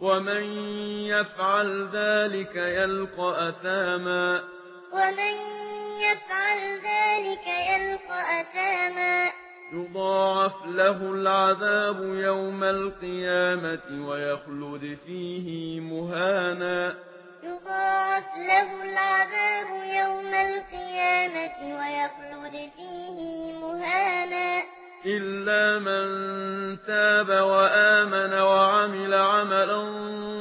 ومن يفعل ذلك يلقى أثاما ومن يفعل ذلك يلقى أثاما يضاعف له العذاب يوم القيامة ويخلد فيه مهانا يضاعف له العذاب يوم القيامة ويخلد فيه مهانا إلا من تاب وآمن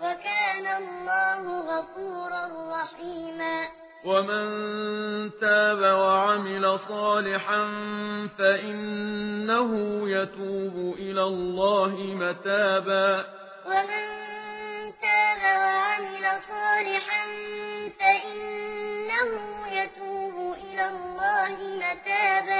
وكان الله غفورا رحيما. ومن تاب وعمل صالحا فإنه يتوب إلى الله متابا. ومن تاب وعمل صالحا فإنه يتوب إلى الله متابا.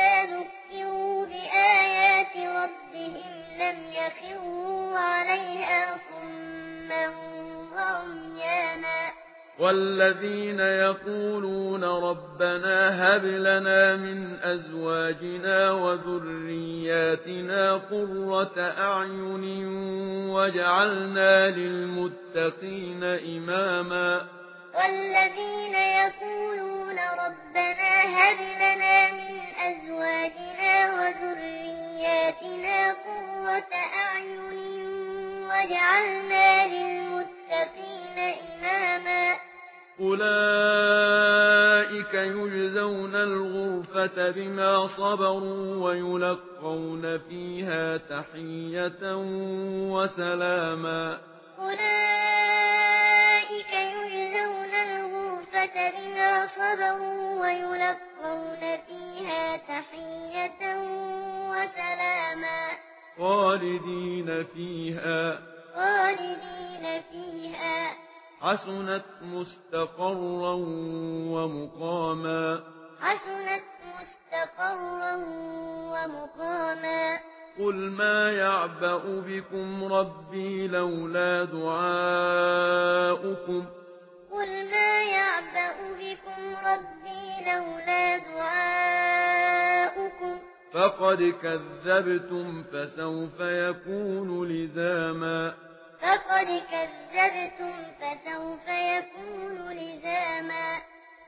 لم يخروا عليها صما وعميانا والذين يقولون ربنا هب لنا من أزواجنا وذرياتنا قرة أعين وجعلنا للمتقين إماما. والذين يقولون ربنا هب لنا من أزواجنا قرة أعين وجعلنا للمتقين إماما. أولئك يجزون الغرفة بما صبروا ويلقون فيها تحية وسلاما. أولئك يجزون الغرفة بما صبروا ويلقون فيها تحية وسلاما. خالدين فيها خالدين فيها حسنت مستقرا ومقاما حسنت مستقرا ومقاما قل ما يعبأ بكم ربي لولا دعاؤكم قل ما يعبأ بكم ربي لولا دعاؤكم فقد كذبتم فسوف يكون لزاما فقد كذبتم فسوف يكون لزاما